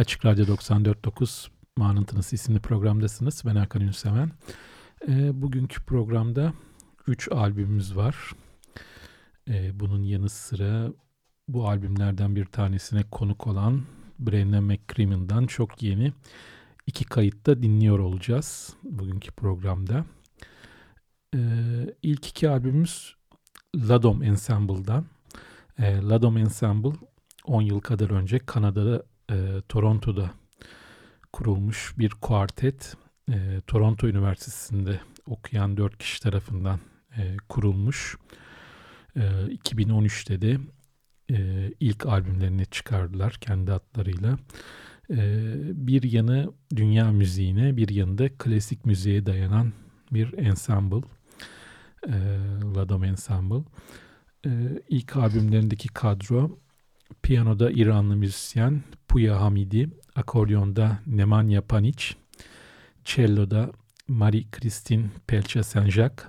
Açık Radyo 94.9 Manıntınız isimli programdasınız. Ben Hakan Ünseven. E, bugünkü programda 3 albümümüz var. E, bunun yanı sıra bu albümlerden bir tanesine konuk olan Brennan McCrimmon'dan çok yeni iki kayıtta dinliyor olacağız bugünkü programda. E, ilk iki albümümüz Ladom Ensemble'dan. E, Ladom Ensemble 10 yıl kadar önce Kanada'da, e, Toronto'da kurulmuş bir kuartet. E, Toronto Üniversitesi'nde okuyan dört kişi tarafından e, kurulmuş. E, 2013'te de e, ilk albümlerini çıkardılar kendi adlarıyla. E, bir yanı dünya müziğine, bir yanı da klasik müziğe dayanan bir ensemble. E, Ladom Ensemble. E, ilk albümlerindeki kadro piyanoda İranlı müzisyen Puya Hamidi, akordeonda Nemanja Panic, cello'da Marie-Christine Pelça-Senjak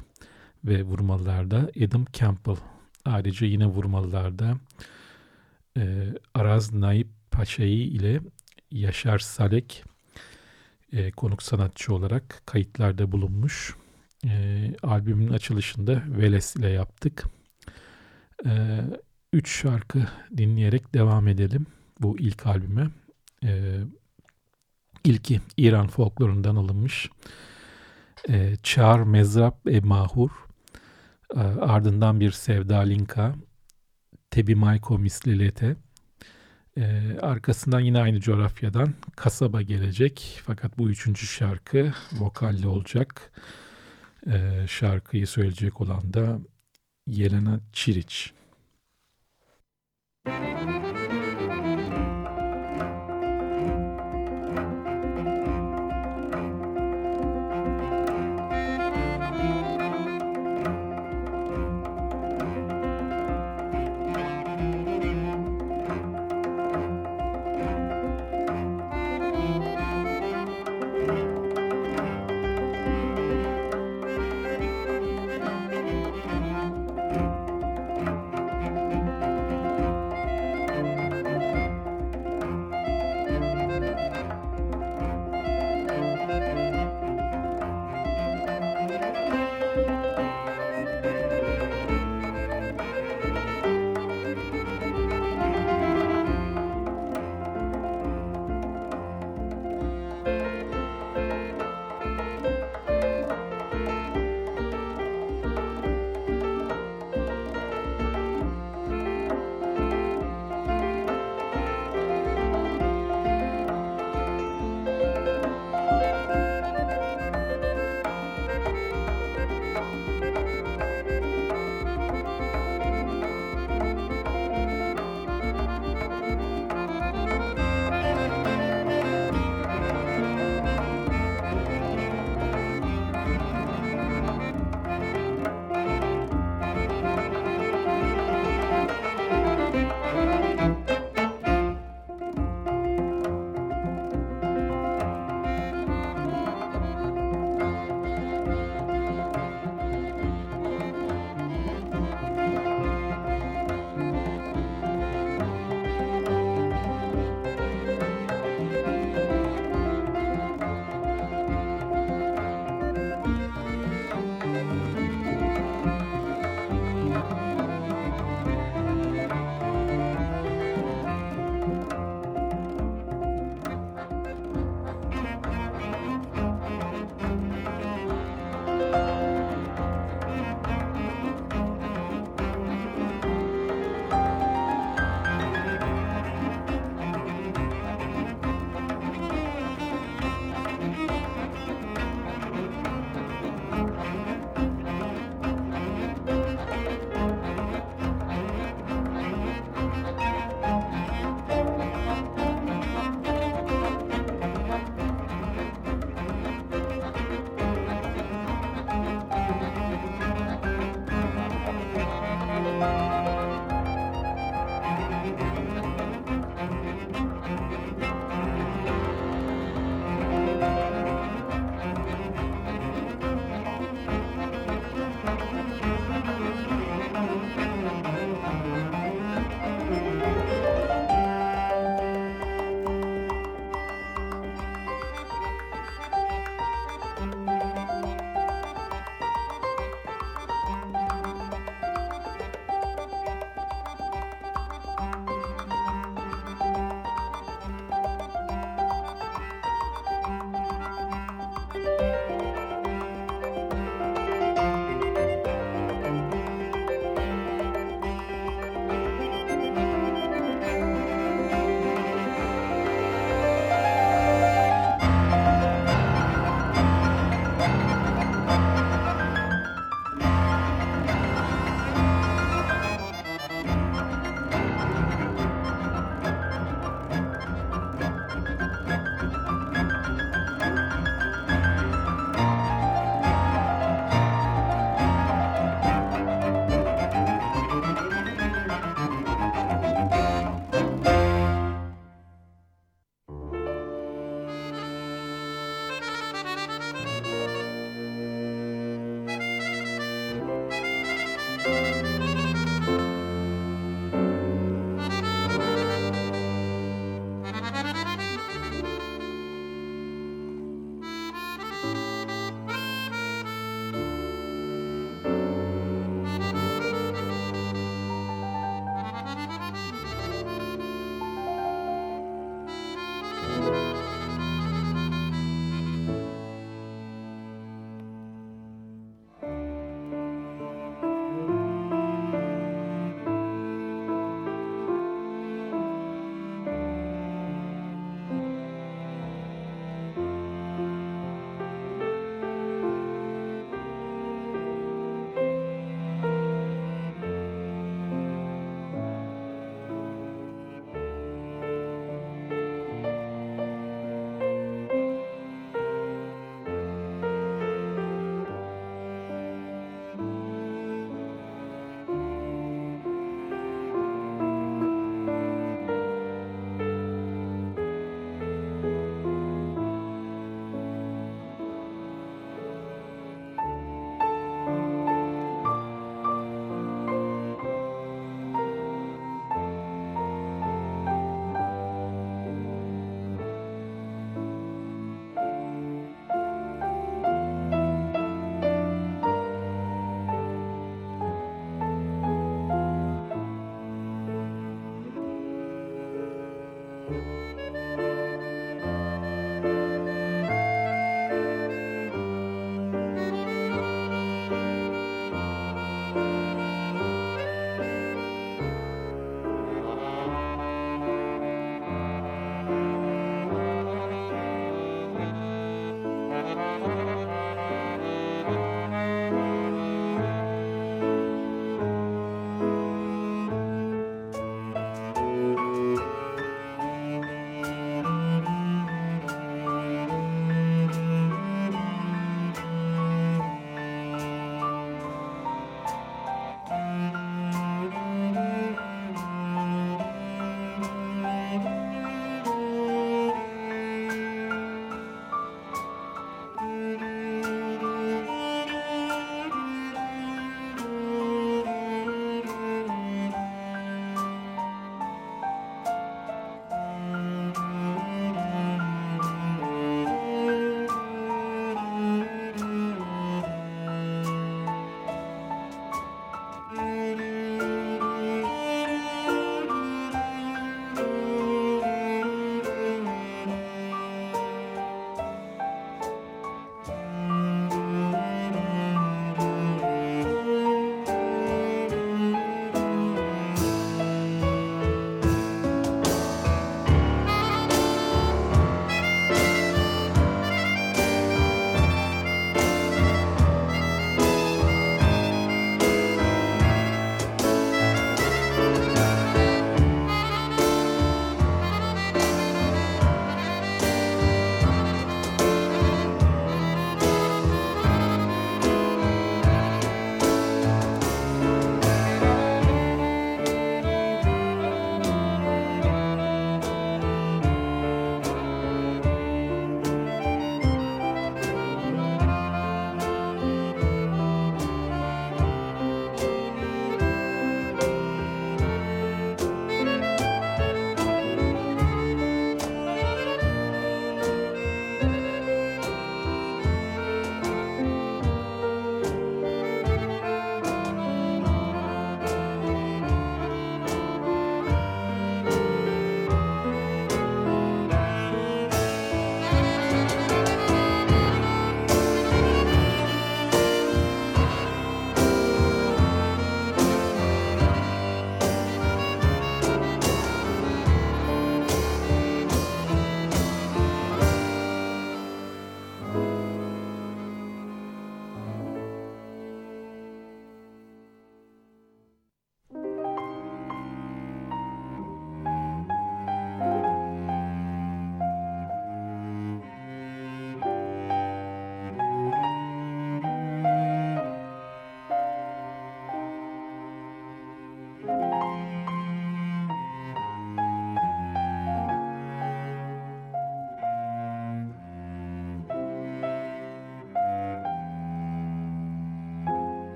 ve vurmalılarda Adam Campbell. Ayrıca yine vurmalılarda e, Araz Naip Paşai ile Yaşar Salek e, konuk sanatçı olarak kayıtlarda bulunmuş. E, albümün açılışında Veles ile yaptık. E, üç şarkı dinleyerek devam edelim bu ilk albüme. E, ilki İran folklorundan alınmış. E, Çağır Mezrap e Mahur. E, ardından bir Sevda Linka. Tebi Mayko Mislilete. E, arkasından yine aynı coğrafyadan Kasaba gelecek. Fakat bu üçüncü şarkı vokalli olacak. E, şarkıyı söyleyecek olan da Yelena Çiriç. Música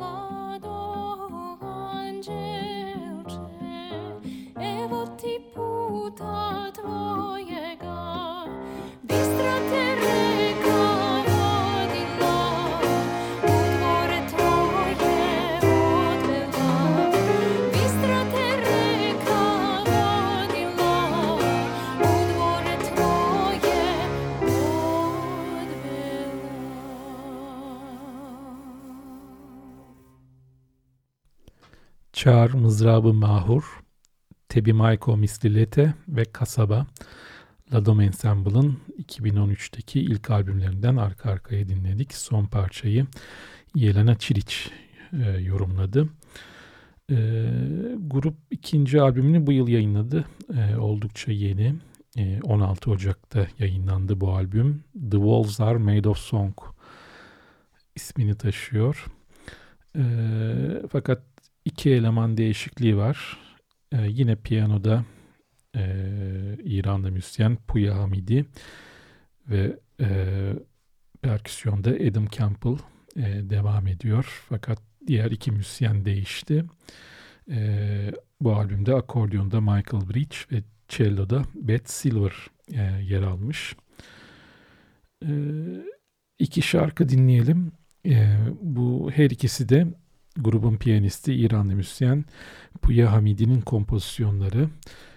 Müzik Çağır Mızrabı Mahur, Tebi Maiko Mislilete ve Kasaba Ladom Ensemble'ın 2013'teki ilk albümlerinden arka arkaya dinledik. Son parçayı Yelena Çiliç e, yorumladı. E, grup ikinci albümünü bu yıl yayınladı. E, oldukça yeni. E, 16 Ocak'ta yayınlandı bu albüm. The Walls Are Made of Song ismini taşıyor. E, fakat iki eleman değişikliği var. Ee, yine piyanoda e, İranlı müzisyen Puya Hamidi ve e, perküsyonda Adam Campbell e, devam ediyor. Fakat diğer iki müzisyen değişti. E, bu albümde akordiyonda Michael Bridge ve cello'da Beth Silver e, yer almış. E, iki şarkı dinleyelim. E, bu her ikisi de grubun piyanisti İranlı müzisyen Puya Hamidi'nin kompozisyonları.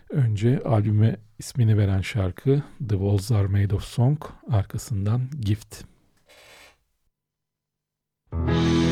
Önce albüme ismini veren şarkı The Walls Are Made of Song, arkasından Gift. Müzik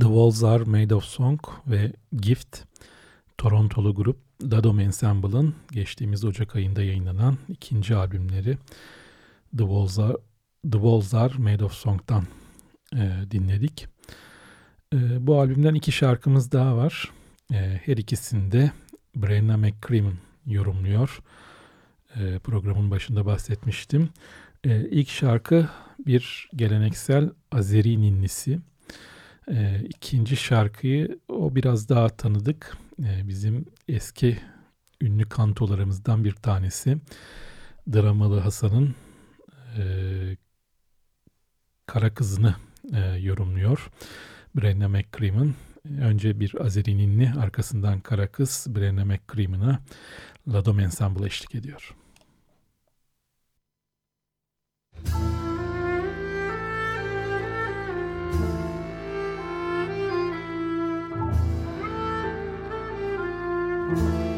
The Walls Are Made of Song ve Gift, Torontolu grup Dadom Ensemble'ın geçtiğimiz Ocak ayında yayınlanan ikinci albümleri The Walls Are, The Walls Are Made of Song'dan e, dinledik. E, bu albümden iki şarkımız daha var. E, her ikisinde Brenna McCrimmon yorumluyor. E, programın başında bahsetmiştim. E, ilk şarkı bir geleneksel Azeri ninnisi. E, ikinci şarkıyı o biraz daha tanıdık. E, bizim eski ünlü kantolarımızdan bir tanesi. Dramalı Hasan'ın e, Kara Kızını e, yorumluyor. Brenna McCrimmon. Önce bir Azeri ninni arkasından Kara Kız Brenna McCrimmon'a Ladom Ensemble eşlik ediyor. Bu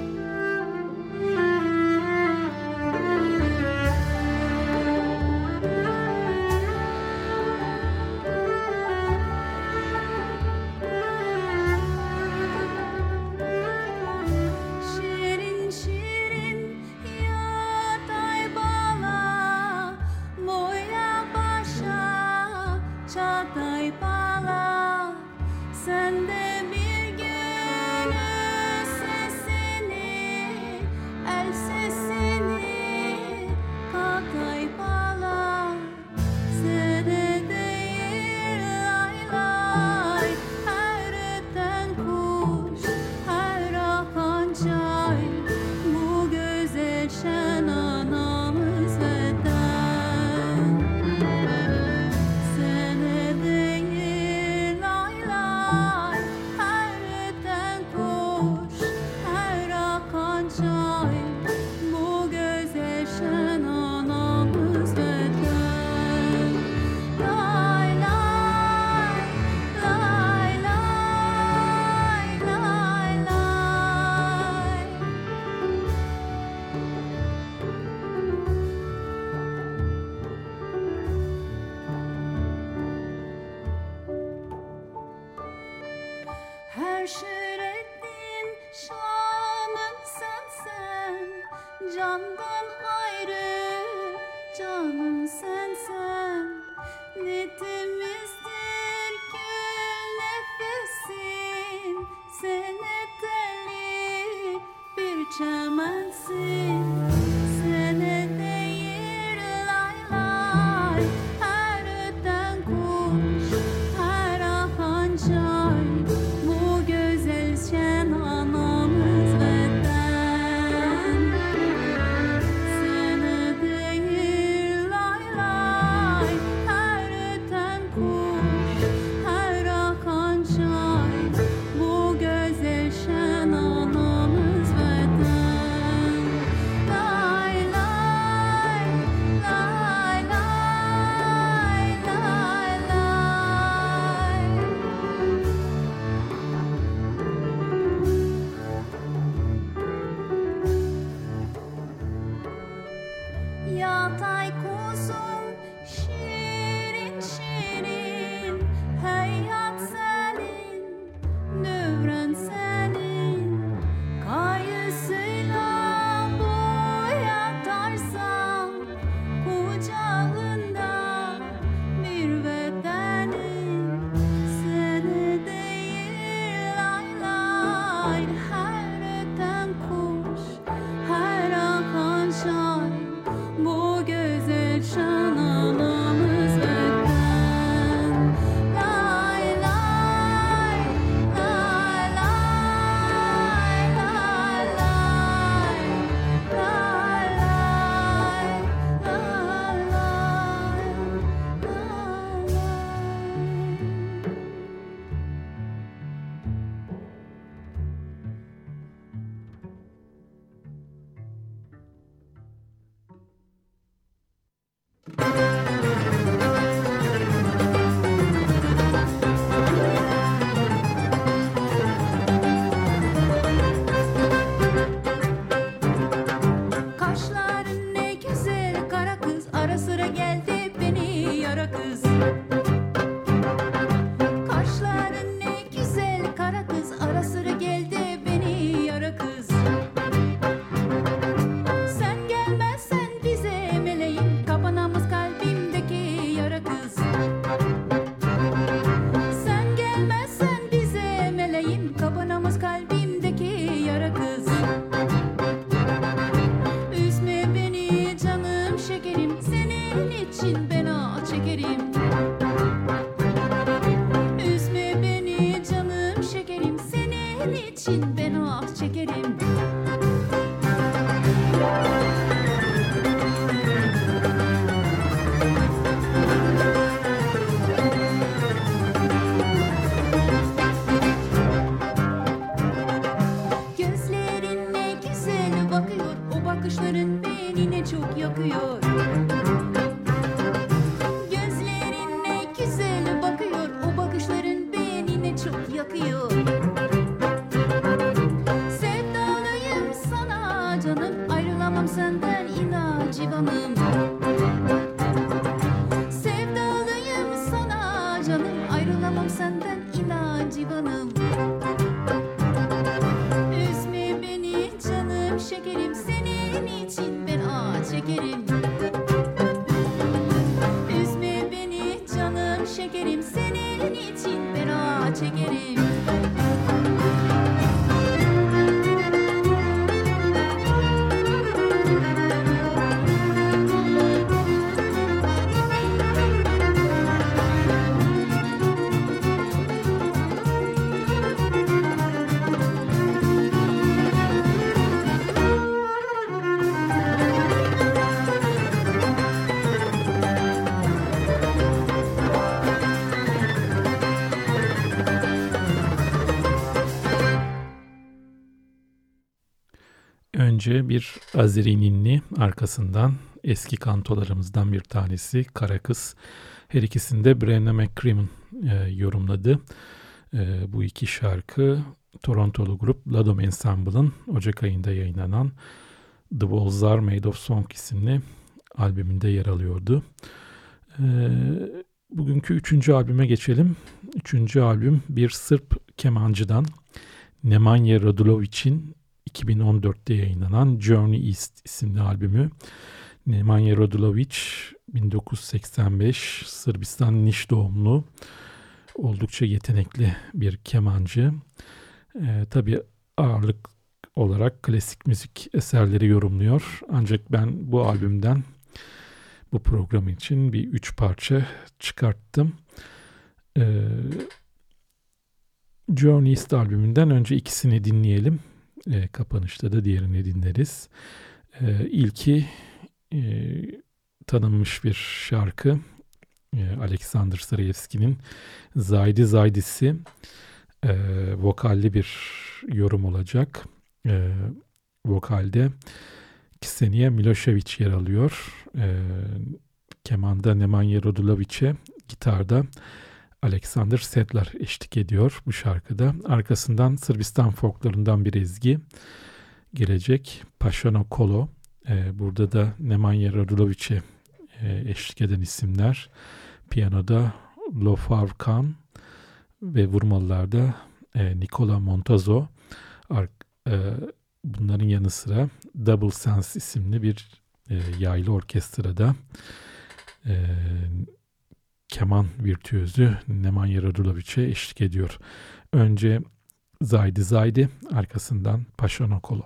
önce bir Azeri ninni arkasından eski kantolarımızdan bir tanesi Kara Kız. Her ikisini de Brenna McCrimmon e, yorumladı. E, bu iki şarkı Torontolu grup Ladom Ensemble'ın Ocak ayında yayınlanan The Walls Are Made of Song isimli albümünde yer alıyordu. E, bugünkü üçüncü albüme geçelim. Üçüncü albüm bir Sırp kemancıdan Nemanja Radulovic'in 2014'te yayınlanan Journey East isimli albümü. Nemanja Radulovic 1985 Sırbistan Niş doğumlu oldukça yetenekli bir kemancı. Ee, tabii ağırlık olarak klasik müzik eserleri yorumluyor. Ancak ben bu albümden bu program için bir üç parça çıkarttım. Ee, Journey East albümünden önce ikisini dinleyelim. E, kapanışta da diğerini dinleriz. E, ilki e, tanınmış bir şarkı. E, Alexander Sarayevski'nin Zaydi Zaydisi e, vokalli bir yorum olacak. E, vokalde Ksenia Milošević yer alıyor. E, kemanda Nemanja Radulovic'e, gitarda Alexander Sedlar eşlik ediyor bu şarkıda. Arkasından Sırbistan folklarından bir ezgi gelecek. Paşano Kolo. Ee, burada da Nemanja Radulovic'e e, eşlik eden isimler. Piyanoda Lofar Khan ve vurmalılarda e, Nikola Montazo. E, bunların yanı sıra Double Sense isimli bir e, yaylı orkestrada e, keman virtüözü Nemanja Radulovic'e eşlik ediyor. Önce Zaydi Zaydi, arkasından Paşanokolo.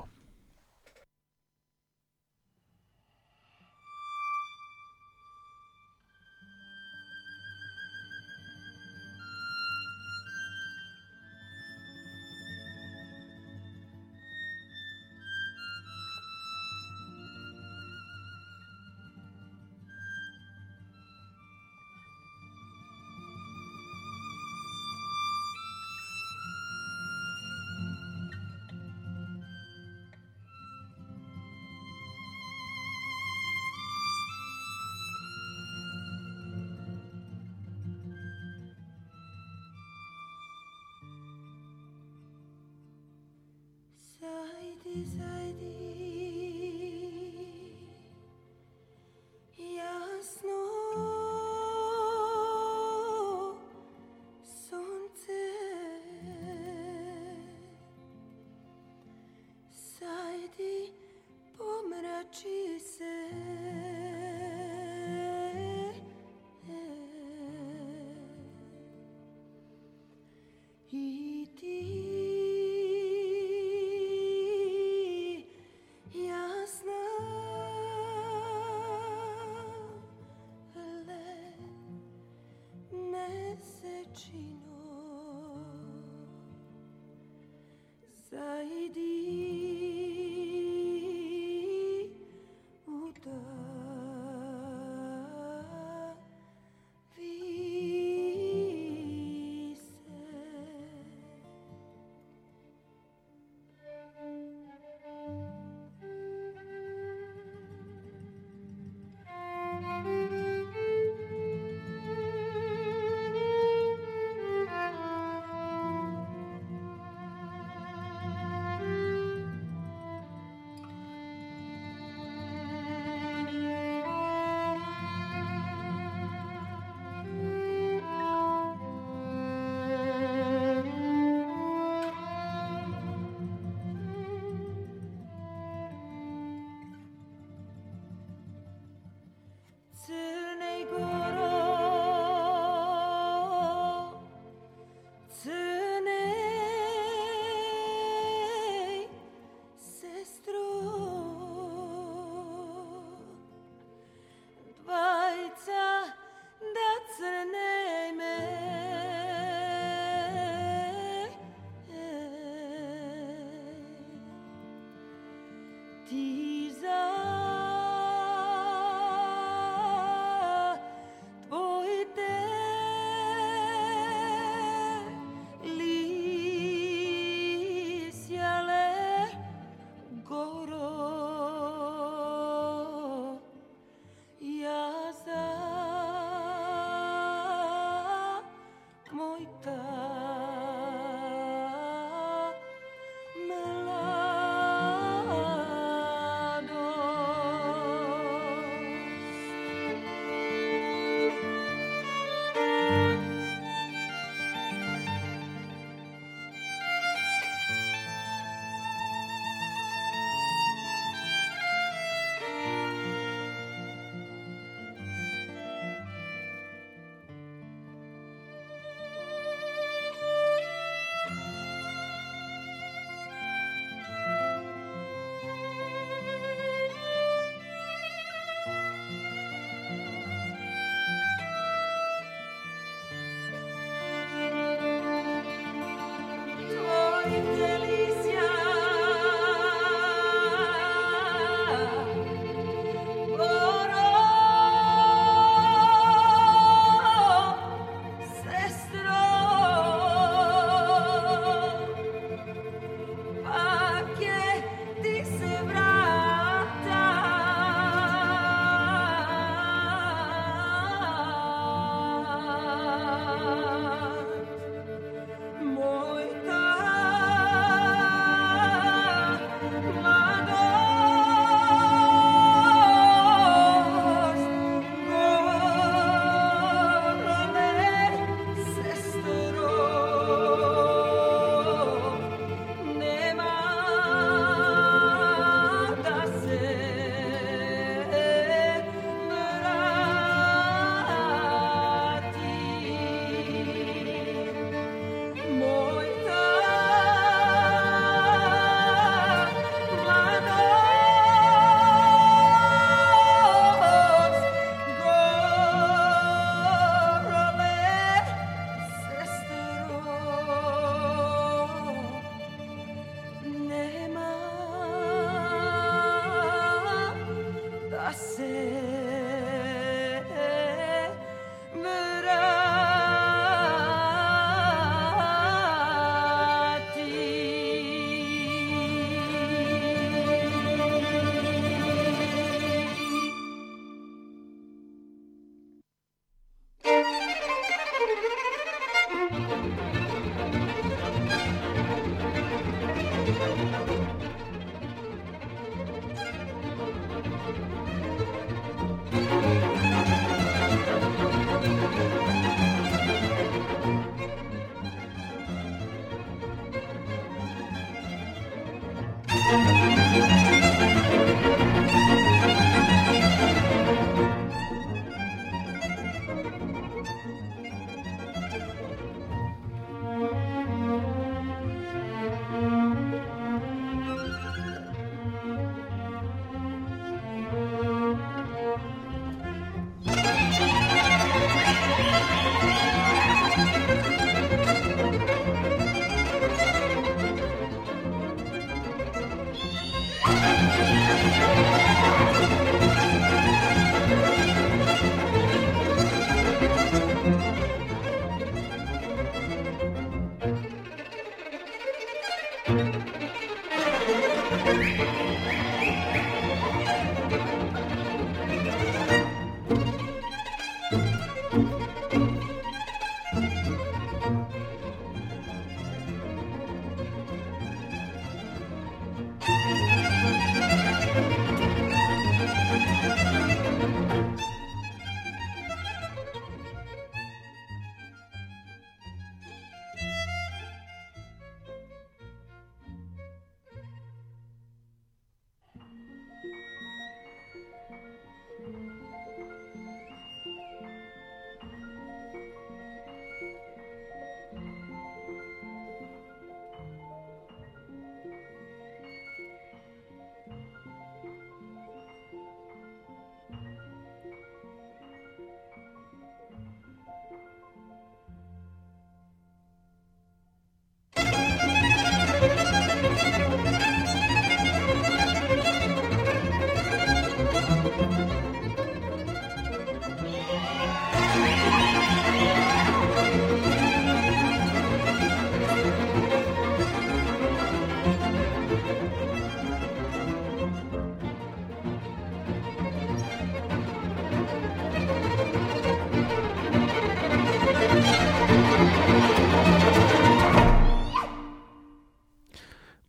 He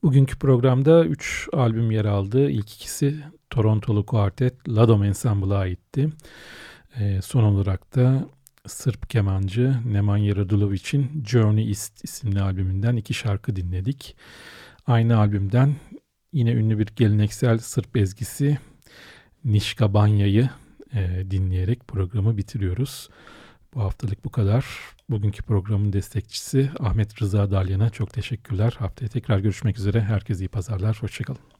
Bugünkü programda 3 albüm yer aldı. İlk ikisi Torontolu kuartet Ladom Ensemble'a aitti. E, son olarak da Sırp kemancı Nemanja Radulovic'in Journey East isimli albümünden iki şarkı dinledik. Aynı albümden yine ünlü bir geleneksel Sırp ezgisi Nişka Banya'yı e, dinleyerek programı bitiriyoruz. Bu haftalık bu kadar. Bugünkü programın destekçisi Ahmet Rıza Dalyan'a çok teşekkürler. Haftaya tekrar görüşmek üzere. Herkese iyi pazarlar. Hoşçakalın.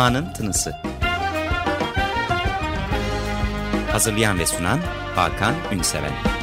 Ma'nın Tınısı. Hazırlayan ve sunan Hakan Ünseven.